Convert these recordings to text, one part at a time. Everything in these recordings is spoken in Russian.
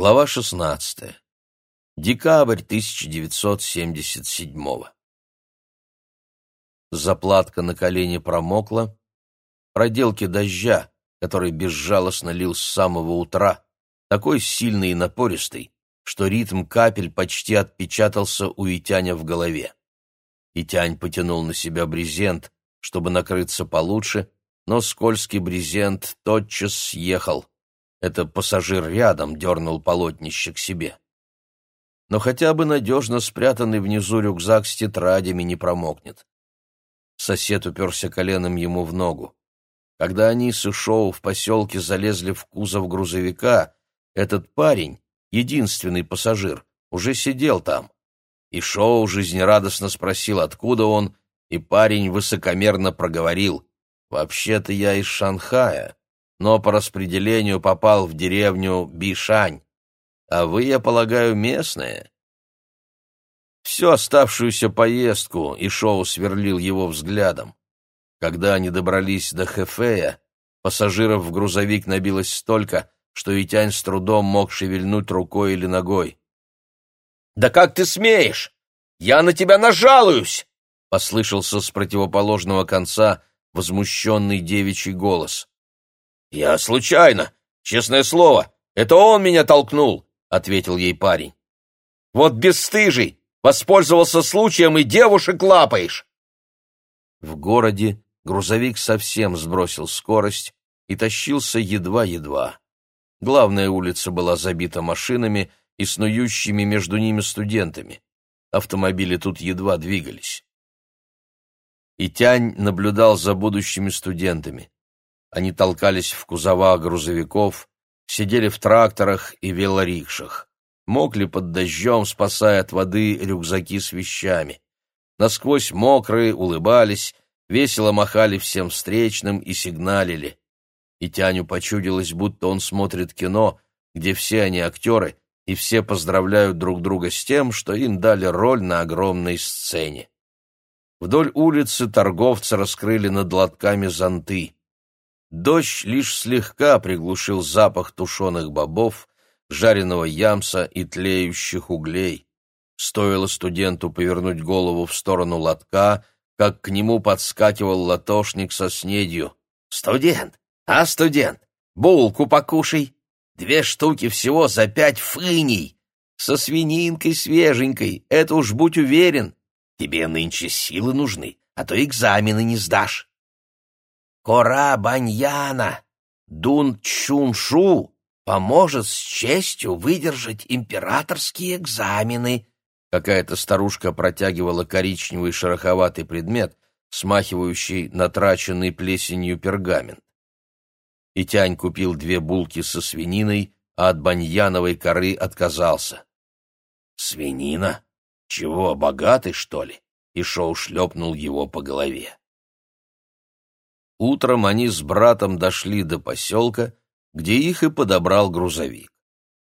Глава 16. Декабрь 1977 Заплатка на колени промокла. Проделки дождя, который безжалостно лил с самого утра, такой сильный и напористый, что ритм капель почти отпечатался у Итяня в голове. Итянь потянул на себя брезент, чтобы накрыться получше, но скользкий брезент тотчас съехал — это пассажир рядом дернул полотнище к себе. Но хотя бы надежно спрятанный внизу рюкзак с тетрадями не промокнет. Сосед уперся коленом ему в ногу. Когда они с Ишоу в поселке залезли в кузов грузовика, этот парень, единственный пассажир, уже сидел там. И Шоу жизнерадостно спросил, откуда он, и парень высокомерно проговорил. «Вообще-то я из Шанхая но по распределению попал в деревню Бишань. А вы, я полагаю, местные?» Всю оставшуюся поездку Ишоу сверлил его взглядом. Когда они добрались до Хефея, пассажиров в грузовик набилось столько, что Итянь с трудом мог шевельнуть рукой или ногой. «Да как ты смеешь? Я на тебя нажалуюсь!» — послышался с противоположного конца возмущенный девичий голос. «Я случайно, честное слово, это он меня толкнул», — ответил ей парень. «Вот бесстыжий, воспользовался случаем и девушек лапаешь». В городе грузовик совсем сбросил скорость и тащился едва-едва. Главная улица была забита машинами и снующими между ними студентами. Автомобили тут едва двигались. И Тянь наблюдал за будущими студентами. Они толкались в кузова грузовиков, сидели в тракторах и велорикшах, мокли под дождем, спасая от воды рюкзаки с вещами. Насквозь мокрые, улыбались, весело махали всем встречным и сигналили. И Тяню почудилось, будто он смотрит кино, где все они актеры, и все поздравляют друг друга с тем, что им дали роль на огромной сцене. Вдоль улицы торговцы раскрыли над лотками зонты. Дождь лишь слегка приглушил запах тушеных бобов, жареного ямса и тлеющих углей. Стоило студенту повернуть голову в сторону лотка, как к нему подскакивал латошник со снедью. «Студент! А, студент! Булку покушай! Две штуки всего за пять фыней! Со свининкой свеженькой, это уж будь уверен! Тебе нынче силы нужны, а то экзамены не сдашь!» Кора Баньяна, Дун Чуншу поможет с честью выдержать императорские экзамены. Какая-то старушка протягивала коричневый шероховатый предмет, смахивающий натраченный плесенью пергамент. И Тянь купил две булки со свининой, а от баньяновой коры отказался. «Свинина? Чего, богатый, что ли?» И Шоу шлепнул его по голове. Утром они с братом дошли до поселка, где их и подобрал грузовик.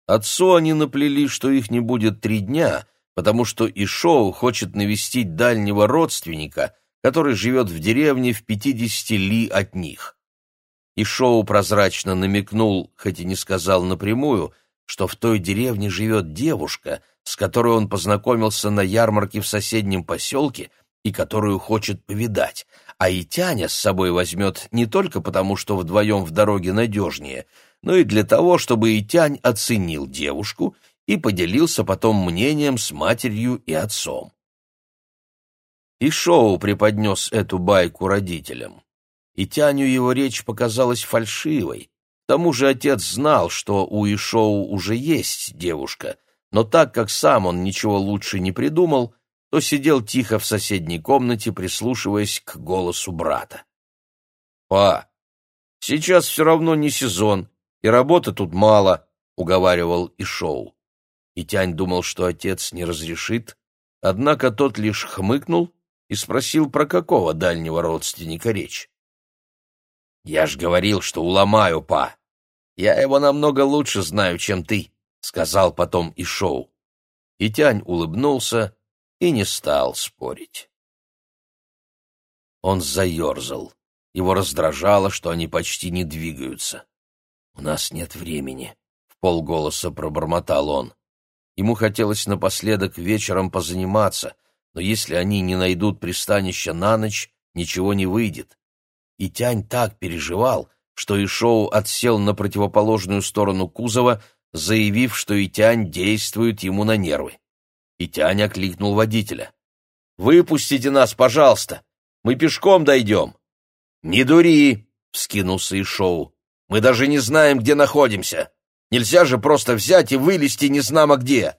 Отцу они наплели, что их не будет три дня, потому что Ишоу хочет навестить дальнего родственника, который живет в деревне в пятидесяти ли от них. Ишоу прозрачно намекнул, хоть и не сказал напрямую, что в той деревне живет девушка, с которой он познакомился на ярмарке в соседнем поселке и которую хочет повидать, а и Тяня с собой возьмет не только потому, что вдвоем в дороге надежнее, но и для того, чтобы и Тянь оценил девушку и поделился потом мнением с матерью и отцом. И Шоу преподнес эту байку родителям. И Тяню его речь показалась фальшивой. К тому же отец знал, что у Ишоу уже есть девушка, но так как сам он ничего лучше не придумал, то сидел тихо в соседней комнате, прислушиваясь к голосу брата. «Па, сейчас все равно не сезон, и работы тут мало», — уговаривал и шоу. И Тянь думал, что отец не разрешит, однако тот лишь хмыкнул и спросил, про какого дальнего родственника речь. «Я ж говорил, что уломаю, па. Я его намного лучше знаю, чем ты», — сказал потом и шоу. И Тянь улыбнулся, и не стал спорить. Он заерзал. Его раздражало, что они почти не двигаются. «У нас нет времени», — в полголоса пробормотал он. Ему хотелось напоследок вечером позаниматься, но если они не найдут пристанища на ночь, ничего не выйдет. И Тянь так переживал, что Ишоу отсел на противоположную сторону кузова, заявив, что Итянь действует ему на нервы. Итянь окликнул водителя. «Выпустите нас, пожалуйста! Мы пешком дойдем!» «Не дури!» — вскинулся Ишоу. «Мы даже не знаем, где находимся!» Нельзя же просто взять и вылезти незнамо где.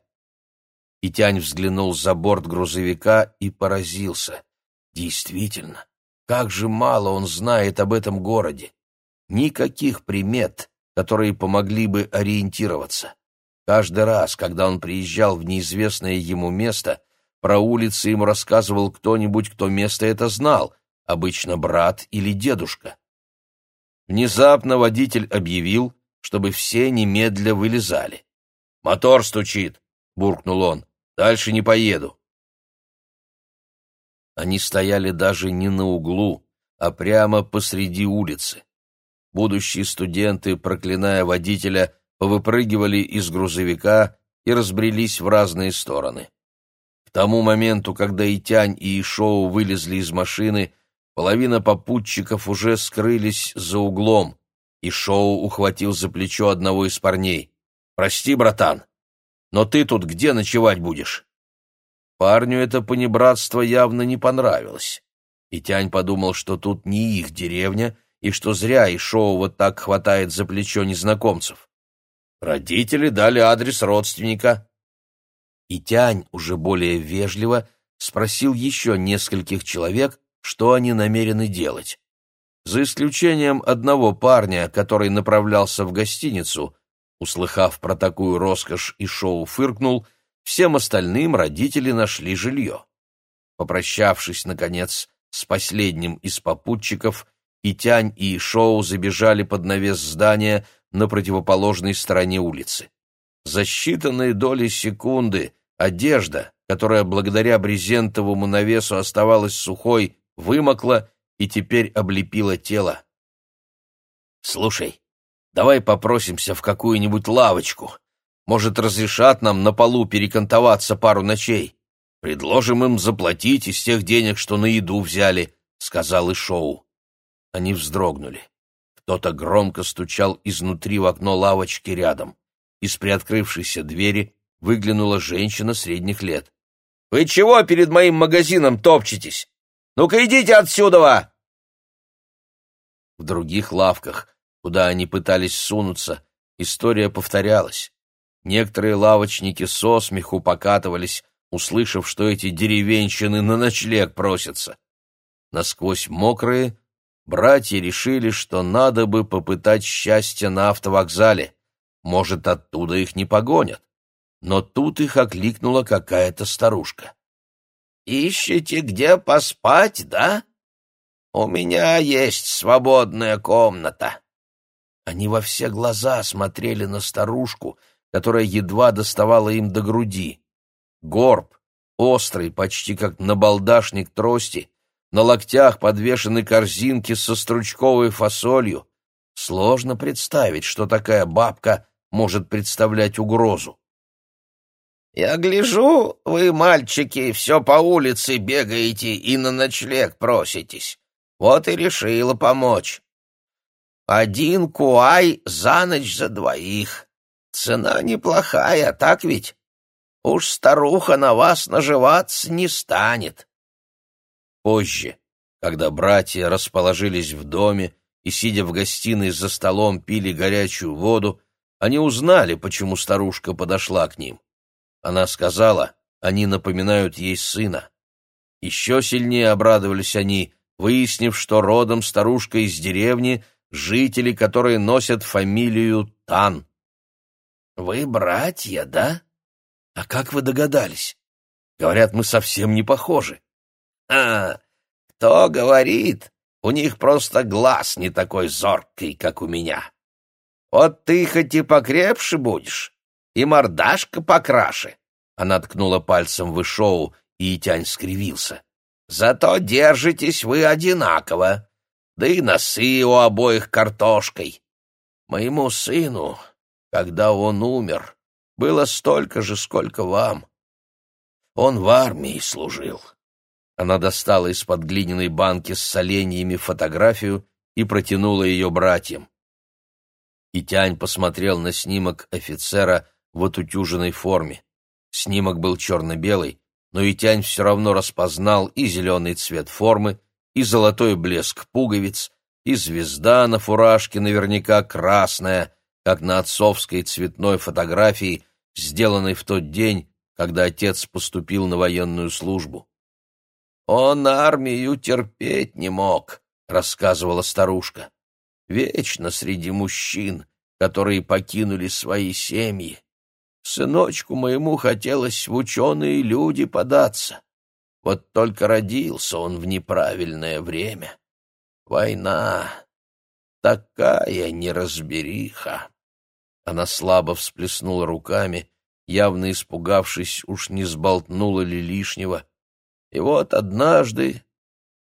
И Тянь взглянул за борт грузовика и поразился. Действительно, как же мало он знает об этом городе. Никаких примет, которые помогли бы ориентироваться. Каждый раз, когда он приезжал в неизвестное ему место, про улицы ему рассказывал кто-нибудь, кто место это знал, обычно брат или дедушка. Внезапно водитель объявил, чтобы все немедля вылезали. «Мотор стучит!» — буркнул он. «Дальше не поеду». Они стояли даже не на углу, а прямо посреди улицы. Будущие студенты, проклиная водителя, повыпрыгивали из грузовика и разбрелись в разные стороны. К тому моменту, когда и Тянь, и Ишоу вылезли из машины, половина попутчиков уже скрылись за углом, и Шоу ухватил за плечо одного из парней. «Прости, братан, но ты тут где ночевать будешь?» Парню это понебратство явно не понравилось. И Тянь подумал, что тут не их деревня, и что зря и Шоу вот так хватает за плечо незнакомцев. Родители дали адрес родственника. И Тянь уже более вежливо спросил еще нескольких человек, что они намерены делать. За исключением одного парня, который направлялся в гостиницу, услыхав про такую роскошь и шоу фыркнул, всем остальным родители нашли жилье. Попрощавшись, наконец, с последним из попутчиков, и Тянь, и Шоу забежали под навес здания на противоположной стороне улицы. За считанные доли секунды одежда, которая благодаря брезентовому навесу оставалась сухой, вымокла и теперь облепила тело. «Слушай, давай попросимся в какую-нибудь лавочку. Может, разрешат нам на полу перекантоваться пару ночей. Предложим им заплатить из тех денег, что на еду взяли», — сказал Ишоу. Они вздрогнули. Кто-то громко стучал изнутри в окно лавочки рядом. Из приоткрывшейся двери выглянула женщина средних лет. «Вы чего перед моим магазином топчетесь? Ну-ка идите отсюда!» В других лавках, куда они пытались сунуться, история повторялась. Некоторые лавочники со смеху покатывались, услышав, что эти деревенщины на ночлег просятся. Насквозь мокрые, братья решили, что надо бы попытать счастье на автовокзале. Может, оттуда их не погонят. Но тут их окликнула какая-то старушка. «Ищете, где поспать, да? У меня есть свободная комната». Они во все глаза смотрели на старушку, которая едва доставала им до груди. Горб, острый, почти как набалдашник трости, на локтях подвешены корзинки со стручковой фасолью. Сложно представить, что такая бабка может представлять угрозу. «Я гляжу, вы, мальчики, все по улице бегаете и на ночлег проситесь. Вот и решила помочь. Один куай за ночь за двоих. Цена неплохая, так ведь? Уж старуха на вас наживаться не станет». Позже, когда братья расположились в доме и, сидя в гостиной за столом, пили горячую воду, они узнали, почему старушка подошла к ним. Она сказала, они напоминают ей сына. Еще сильнее обрадовались они, выяснив, что родом старушка из деревни, жители, которые носят фамилию Тан. «Вы братья, да? А как вы догадались? Говорят, мы совсем не похожи». «А, кто говорит? У них просто глаз не такой зоркий, как у меня. Вот ты хоть и покрепше будешь, и мордашка покраше. Она ткнула пальцем в Ишоу, и Итянь скривился. Зато держитесь вы одинаково, да и носы у обоих картошкой. Моему сыну когда он умер, было столько же, сколько вам. Он в армии служил». Она достала из-под глиняной банки с соленьями фотографию и протянула ее братьям. И Тянь посмотрел на снимок офицера в отутюженной форме. Снимок был черно-белый, но и Тянь все равно распознал и зеленый цвет формы, и золотой блеск пуговиц, и звезда на фуражке наверняка красная, как на отцовской цветной фотографии, сделанной в тот день, когда отец поступил на военную службу. «Он армию терпеть не мог», — рассказывала старушка. «Вечно среди мужчин, которые покинули свои семьи. Сыночку моему хотелось в ученые люди податься. Вот только родился он в неправильное время. Война. Такая неразбериха. Она слабо всплеснула руками, явно испугавшись, уж не сболтнула ли лишнего. И вот однажды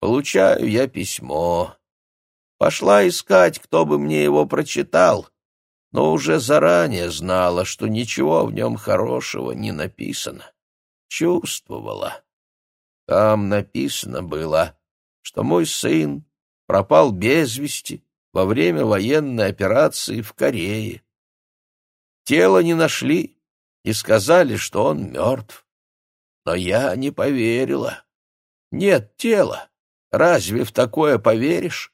получаю я письмо. Пошла искать, кто бы мне его прочитал, но уже заранее знала, что ничего в нем хорошего не написано. Чувствовала. Там написано было, что мой сын пропал без вести во время военной операции в Корее. Тело не нашли и сказали, что он мертв. Но я не поверила. Нет тела. Разве в такое поверишь?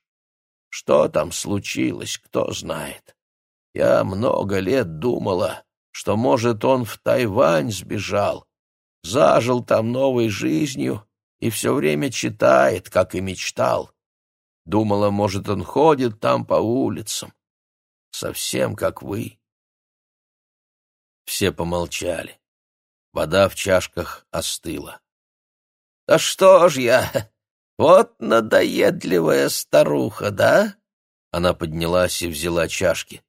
Что там случилось, кто знает. Я много лет думала, что, может, он в Тайвань сбежал, зажил там новой жизнью и все время читает, как и мечтал. Думала, может, он ходит там по улицам. Совсем как вы. Все помолчали. Вода в чашках остыла. — Да что ж я, вот надоедливая старуха, да? Она поднялась и взяла чашки.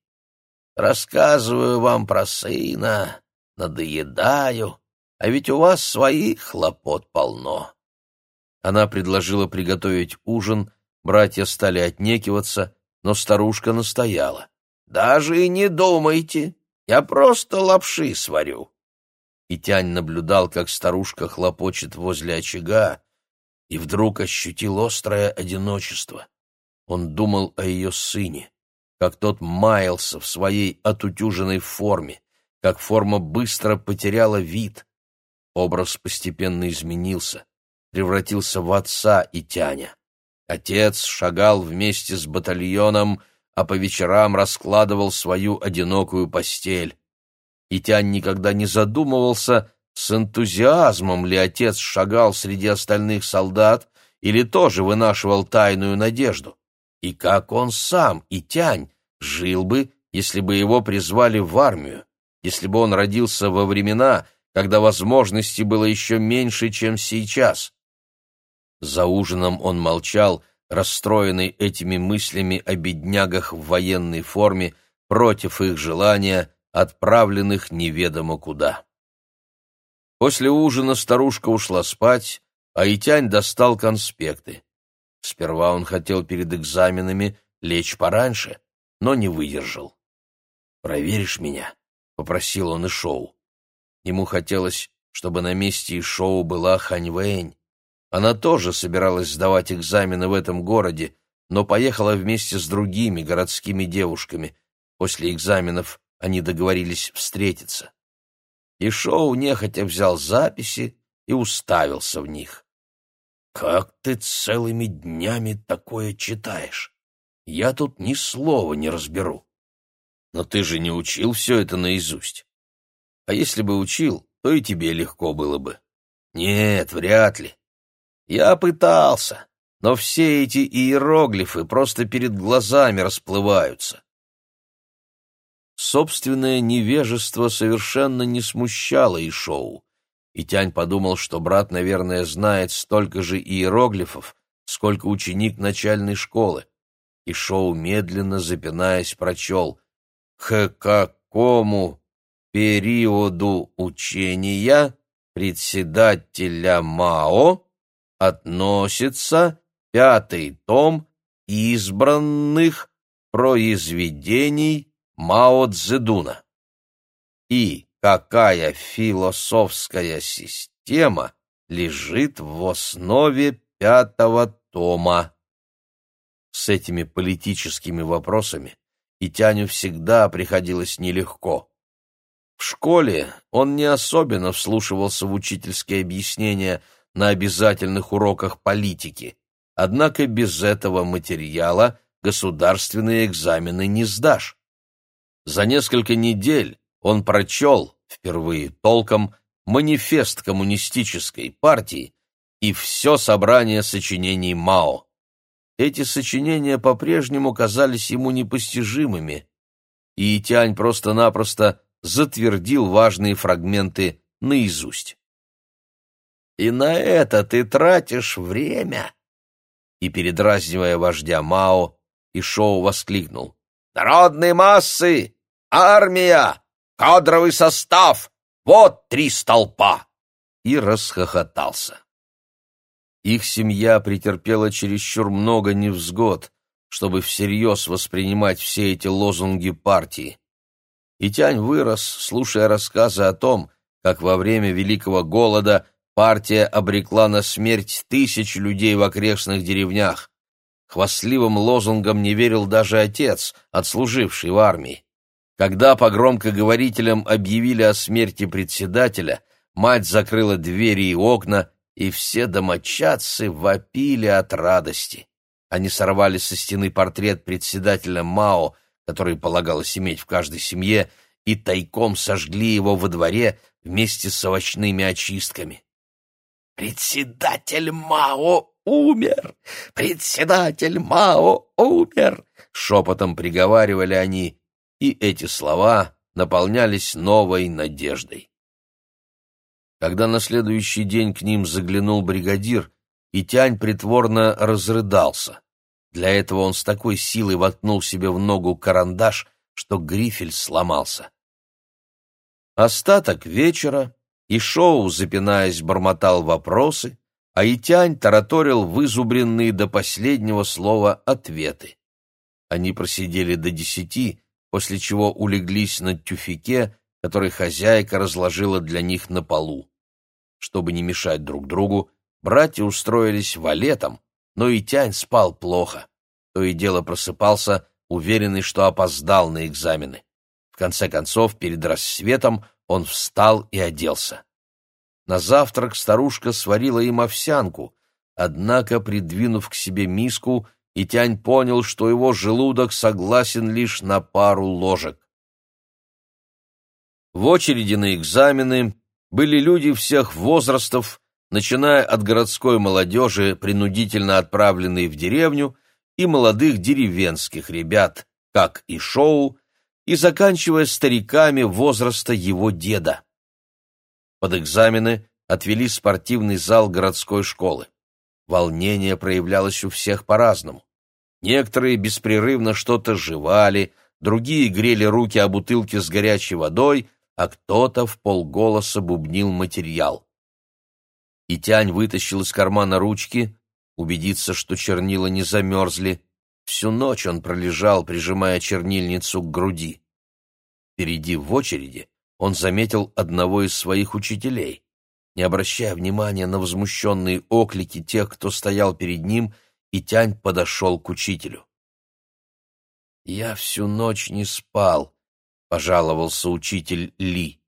Рассказываю вам про сына, надоедаю, а ведь у вас своих хлопот полно. Она предложила приготовить ужин, братья стали отнекиваться, но старушка настояла. «Даже и не думайте, я просто лапши сварю». И Тянь наблюдал, как старушка хлопочет возле очага, и вдруг ощутил острое одиночество. Он думал о ее сыне как тот маялся в своей отутюженной форме, как форма быстро потеряла вид. Образ постепенно изменился, превратился в отца и тяня. Отец шагал вместе с батальоном, а по вечерам раскладывал свою одинокую постель. И Тянь никогда не задумывался, с энтузиазмом ли отец шагал среди остальных солдат или тоже вынашивал тайную надежду. И как он сам, и Тянь, жил бы, если бы его призвали в армию, если бы он родился во времена, когда возможностей было еще меньше, чем сейчас. За ужином он молчал, расстроенный этими мыслями о беднягах в военной форме против их желания, отправленных неведомо куда. После ужина старушка ушла спать, а Итянь достал конспекты. Сперва он хотел перед экзаменами лечь пораньше, но не выдержал. «Проверишь меня?» — попросил он и Шоу. Ему хотелось, чтобы на месте и Шоу была Хань Вэнь. Она тоже собиралась сдавать экзамены в этом городе, но поехала вместе с другими городскими девушками. После экзаменов они договорились встретиться. И Шоу нехотя взял записи и уставился в них. «Как ты целыми днями такое читаешь? Я тут ни слова не разберу». «Но ты же не учил все это наизусть. А если бы учил, то и тебе легко было бы». «Нет, вряд ли. Я пытался, но все эти иероглифы просто перед глазами расплываются». Собственное невежество совершенно не смущало Ишоу. И Тянь подумал, что брат, наверное, знает столько же иероглифов, сколько ученик начальной школы. И Шоу, медленно запинаясь, прочел «К какому периоду учения председателя Мао относится пятый том избранных произведений Мао Цзэдуна?» и какая философская система лежит в основе пятого тома. С этими политическими вопросами и Тяню всегда приходилось нелегко. В школе он не особенно вслушивался в учительские объяснения на обязательных уроках политики, однако без этого материала государственные экзамены не сдашь. За несколько недель он прочел, впервые толком, манифест коммунистической партии и все собрание сочинений Мао. Эти сочинения по-прежнему казались ему непостижимыми, и Тянь просто-напросто затвердил важные фрагменты наизусть. «И на это ты тратишь время!» И, передразнивая вождя Мао, Ишоу воскликнул. «Народные массы! Армия! Кадровый состав! Вот три столпа!» И расхохотался. Их семья претерпела чересчур много невзгод, чтобы всерьез воспринимать все эти лозунги партии. И Тянь вырос, слушая рассказы о том, как во время Великого Голода партия обрекла на смерть тысяч людей в окрестных деревнях. Хвастливым лозунгам не верил даже отец, отслуживший в армии. Когда по громкоговорителям объявили о смерти председателя, мать закрыла двери и окна, и все домочадцы вопили от радости. Они сорвали со стены портрет председателя Мао, который полагалось иметь в каждой семье, и тайком сожгли его во дворе вместе с овощными очистками. «Председатель Мао умер! Председатель Мао умер!» — шепотом приговаривали они, и эти слова наполнялись новой надеждой. Когда на следующий день к ним заглянул бригадир, и Тянь притворно разрыдался. Для этого он с такой силой воткнул себе в ногу карандаш, что грифель сломался. Остаток вечера и Шоу, запинаясь, бормотал вопросы, а Итянь тараторил вызубренные до последнего слова ответы. Они просидели до десяти, после чего улеглись на тюфике, который хозяйка разложила для них на полу. Чтобы не мешать друг другу, братья устроились валетом, но и Тянь спал плохо. То и дело просыпался, уверенный, что опоздал на экзамены. В конце концов, перед рассветом он встал и оделся. На завтрак старушка сварила им овсянку, однако, придвинув к себе миску, Итянь понял, что его желудок согласен лишь на пару ложек. В очереди на экзамены были люди всех возрастов, начиная от городской молодежи, принудительно отправленной в деревню, и молодых деревенских ребят, как и Шоу, и заканчивая стариками возраста его деда. Под экзамены отвели спортивный зал городской школы. Волнение проявлялось у всех по-разному. Некоторые беспрерывно что-то жевали, другие грели руки о бутылки с горячей водой, а кто-то в полголоса бубнил материал. И Тянь вытащил из кармана ручки, убедиться, что чернила не замерзли. Всю ночь он пролежал, прижимая чернильницу к груди. Впереди в очереди он заметил одного из своих учителей. Не обращая внимания на возмущенные оклики тех, кто стоял перед ним, и Тянь подошел к учителю. «Я всю ночь не спал», — пожаловался учитель Ли.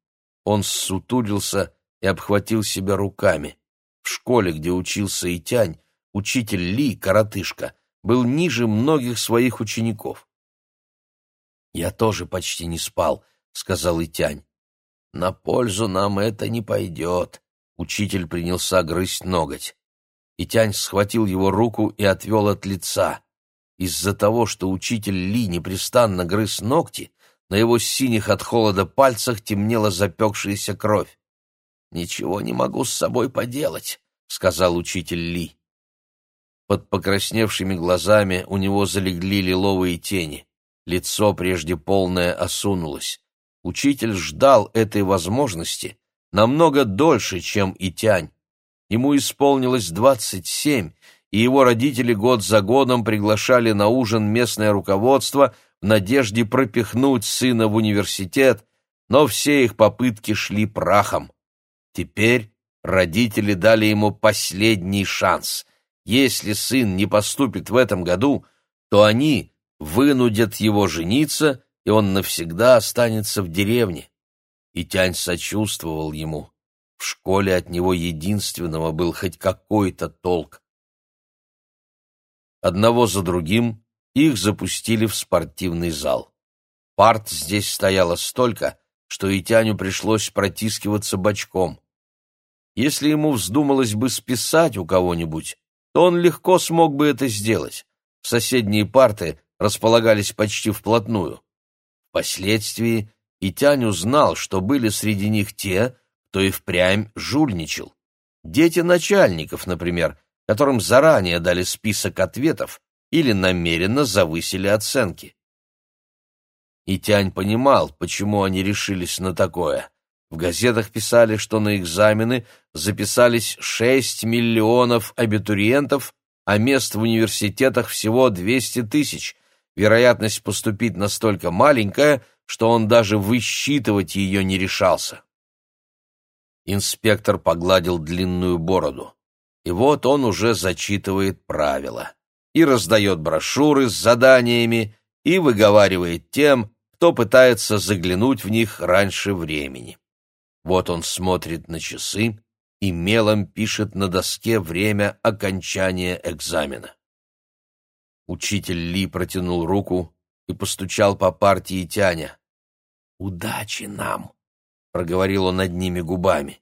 Он ссутулился и обхватил себя руками. В школе, где учился Итянь, учитель Ли, коротышка, был ниже многих своих учеников. «Я тоже почти не спал», — сказал Итянь. «На пользу нам это не пойдет», — учитель принялся грызть ноготь. Итянь схватил его руку и отвел от лица. Из-за того, что учитель Ли непрестанно грыз ногти, на его синих от холода пальцах темнела запекшаяся кровь. «Ничего не могу с собой поделать», — сказал учитель Ли. Под покрасневшими глазами у него залегли лиловые тени. Лицо, прежде полное, осунулось. Учитель ждал этой возможности намного дольше, чем и Тянь. Ему исполнилось двадцать семь, и его родители год за годом приглашали на ужин местное руководство — в надежде пропихнуть сына в университет, но все их попытки шли прахом. Теперь родители дали ему последний шанс. Если сын не поступит в этом году, то они вынудят его жениться, и он навсегда останется в деревне. И Тянь сочувствовал ему. В школе от него единственного был хоть какой-то толк. Одного за другим их запустили в спортивный зал. Парт здесь стояло столько, что и Тяню пришлось протискиваться бочком. Если ему вздумалось бы списать у кого-нибудь, то он легко смог бы это сделать. Соседние парты располагались почти вплотную. Впоследствии Итянь узнал, что были среди них те, кто и впрямь жульничал. Дети начальников, например, которым заранее дали список ответов или намеренно завысили оценки. Итянь понимал, почему они решились на такое. В газетах писали, что на экзамены записались 6 миллионов абитуриентов, а мест в университетах всего 200 тысяч. Вероятность поступить настолько маленькая, что он даже высчитывать ее не решался. Инспектор погладил длинную бороду. И вот он уже зачитывает правила. И раздает брошюры с заданиями, и выговаривает тем, кто пытается заглянуть в них раньше времени. Вот он смотрит на часы и мелом пишет на доске время окончания экзамена. Учитель Ли протянул руку и постучал по партии Тяня. «Удачи нам!» — проговорил он над ними губами.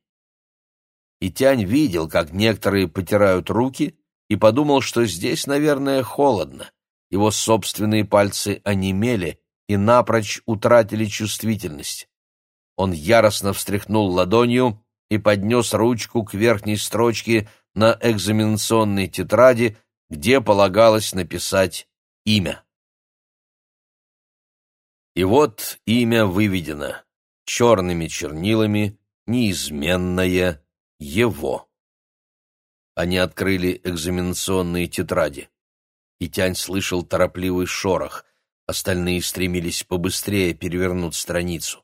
И Тянь видел, как некоторые потирают руки, и подумал, что здесь, наверное, холодно. Его собственные пальцы онемели и напрочь утратили чувствительность. Он яростно встряхнул ладонью и поднес ручку к верхней строчке на экзаменационной тетради, где полагалось написать имя. И вот имя выведено черными чернилами, неизменное его. Они открыли экзаменационные тетради. И Тянь слышал торопливый шорох. Остальные стремились побыстрее перевернуть страницу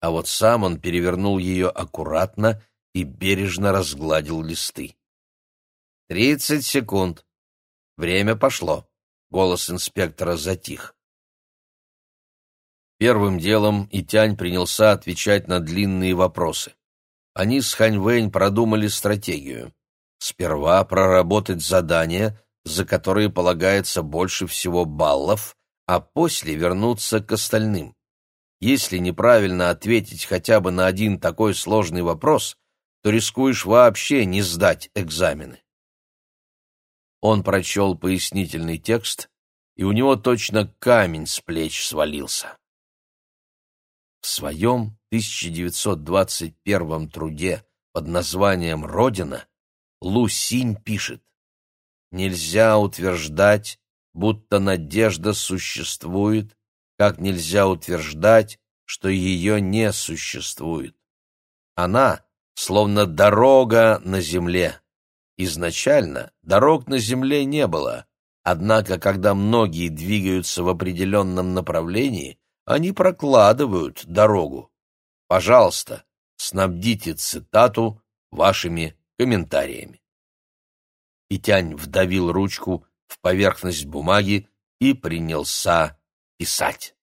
а вот сам он перевернул ее аккуратно и бережно разгладил листы. «Тридцать секунд. Время пошло». Голос инспектора затих. Первым делом Итянь принялся отвечать на длинные вопросы. Они с Ханьвэнь продумали стратегию. Сперва проработать задания, за которые полагается больше всего баллов, а после вернуться к остальным. Если неправильно ответить хотя бы на один такой сложный вопрос, то рискуешь вообще не сдать экзамены. Он прочел пояснительный текст, и у него точно камень с плеч свалился. В своем 1921 труде под названием «Родина» Лу Синь пишет «Нельзя утверждать, будто надежда существует, как нельзя утверждать, что ее не существует. Она словно дорога на земле. Изначально дорог на земле не было, однако когда многие двигаются в определенном направлении, они прокладывают дорогу. Пожалуйста, снабдите цитату вашими комментариями. Итянь вдавил ручку в поверхность бумаги и принялся писать.